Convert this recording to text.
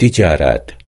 Ticaret